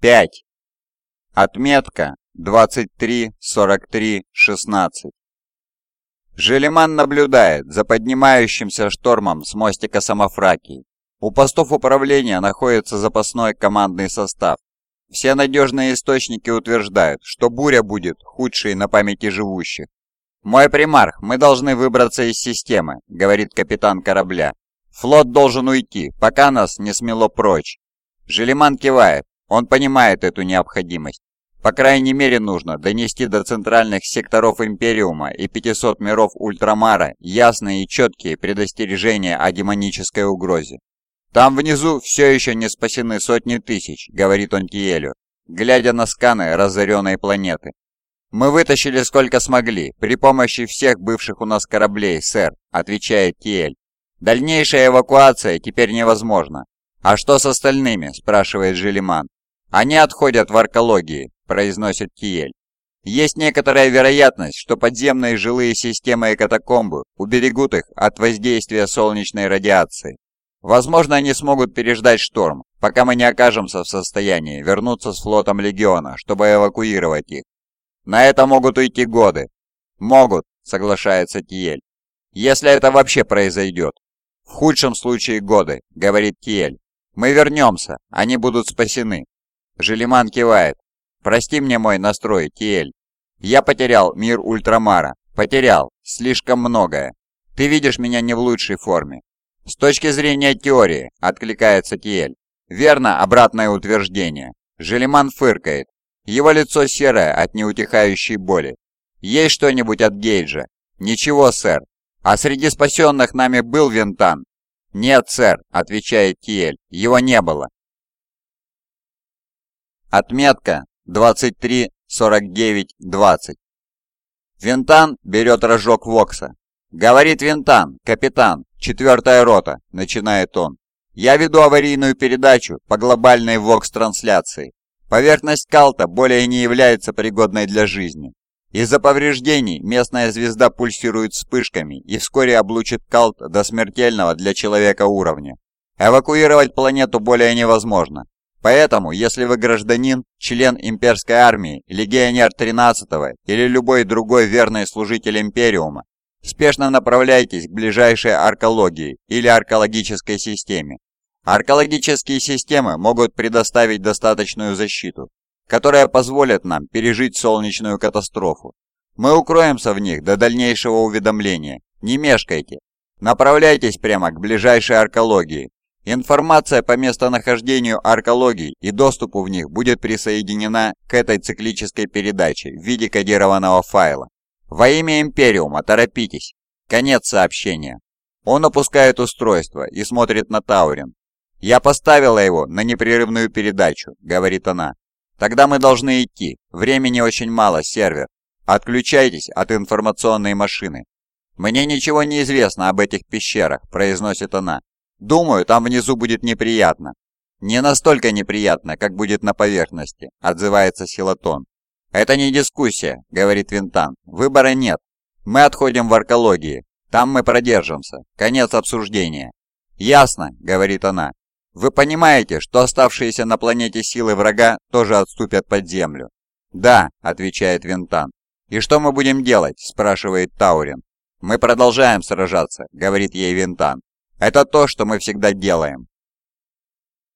5. Отметка 23-43-16. Желеман наблюдает за поднимающимся штормом с мостика Самофракии. У постов управления находится запасной командный состав. Все надежные источники утверждают, что буря будет худшей на памяти живущих. «Мой примарх, мы должны выбраться из системы», — говорит капитан корабля. «Флот должен уйти, пока нас не смело прочь». Желеман кивает, он понимает эту необходимость. По крайней мере нужно донести до центральных секторов Империума и 500 миров Ультрамара ясные и четкие предостережения о демонической угрозе. «Там внизу все еще не спасены сотни тысяч», — говорит он Тиелю, глядя на сканы разоренной планеты. «Мы вытащили сколько смогли, при помощи всех бывших у нас кораблей, сэр», — отвечает Тиель. «Дальнейшая эвакуация теперь невозможна». «А что с остальными?» – спрашивает Желиман. «Они отходят в аркологии», – произносит Тиель. «Есть некоторая вероятность, что подземные жилые системы и катакомбы уберегут их от воздействия солнечной радиации. Возможно, они смогут переждать шторм, пока мы не окажемся в состоянии вернуться с флотом Легиона, чтобы эвакуировать их. На это могут уйти годы». «Могут», – соглашается Тиель. «Если это вообще произойдет». «В худшем случае годы», – говорит Тиель. «Мы вернемся, они будут спасены». Желиман кивает. «Прости мне мой настрой, Тиэль. Я потерял мир Ультрамара. Потерял. Слишком многое. Ты видишь меня не в лучшей форме». «С точки зрения теории», — откликается Тиэль. «Верно обратное утверждение». Желиман фыркает. Его лицо серое от неутихающей боли. «Есть что-нибудь от Гейджа?» «Ничего, сэр. А среди спасенных нами был Винтан?» «Нет, сэр», — отвечает Тиэль, — «его не было». Отметка 23-49-20. Винтан берет рожок Вокса. «Говорит Винтан, капитан, четвертая рота», — начинает он. «Я веду аварийную передачу по глобальной Вокс-трансляции. Поверхность Калта более не является пригодной для жизни. Из-за повреждений местная звезда пульсирует вспышками и вскоре облучит Калт до смертельного для человека уровня. Эвакуировать планету более невозможно. Поэтому, если вы гражданин, член имперской армии, легионер 13-го или любой другой верный служитель Империума, спешно направляйтесь к ближайшей аркологии или аркологической системе. Аркологические системы могут предоставить достаточную защиту, которая позволит нам пережить солнечную катастрофу. Мы укроемся в них до дальнейшего уведомления. Не мешкайте. Направляйтесь прямо к ближайшей аркологии. Информация по местонахождению аркологий и доступу в них будет присоединена к этой циклической передаче в виде кодированного файла. Во имя Империума торопитесь. Конец сообщения. Он опускает устройство и смотрит на Таурин. «Я поставила его на непрерывную передачу», — говорит она. Тогда мы должны идти. Времени очень мало, сервер. Отключайтесь от информационной машины. Мне ничего не известно об этих пещерах, произносит она. Думаю, там внизу будет неприятно. Не настолько неприятно, как будет на поверхности, отзывается Силатон. Это не дискуссия, говорит Винтан. Выбора нет. Мы отходим в аркологии. Там мы продержимся. Конец обсуждения. Ясно, говорит она. Вы понимаете, что оставшиеся на планете силы врага тоже отступят под землю? Да, отвечает Винтан. И что мы будем делать? спрашивает Таурин. Мы продолжаем сражаться, говорит ей Винтан. Это то, что мы всегда делаем.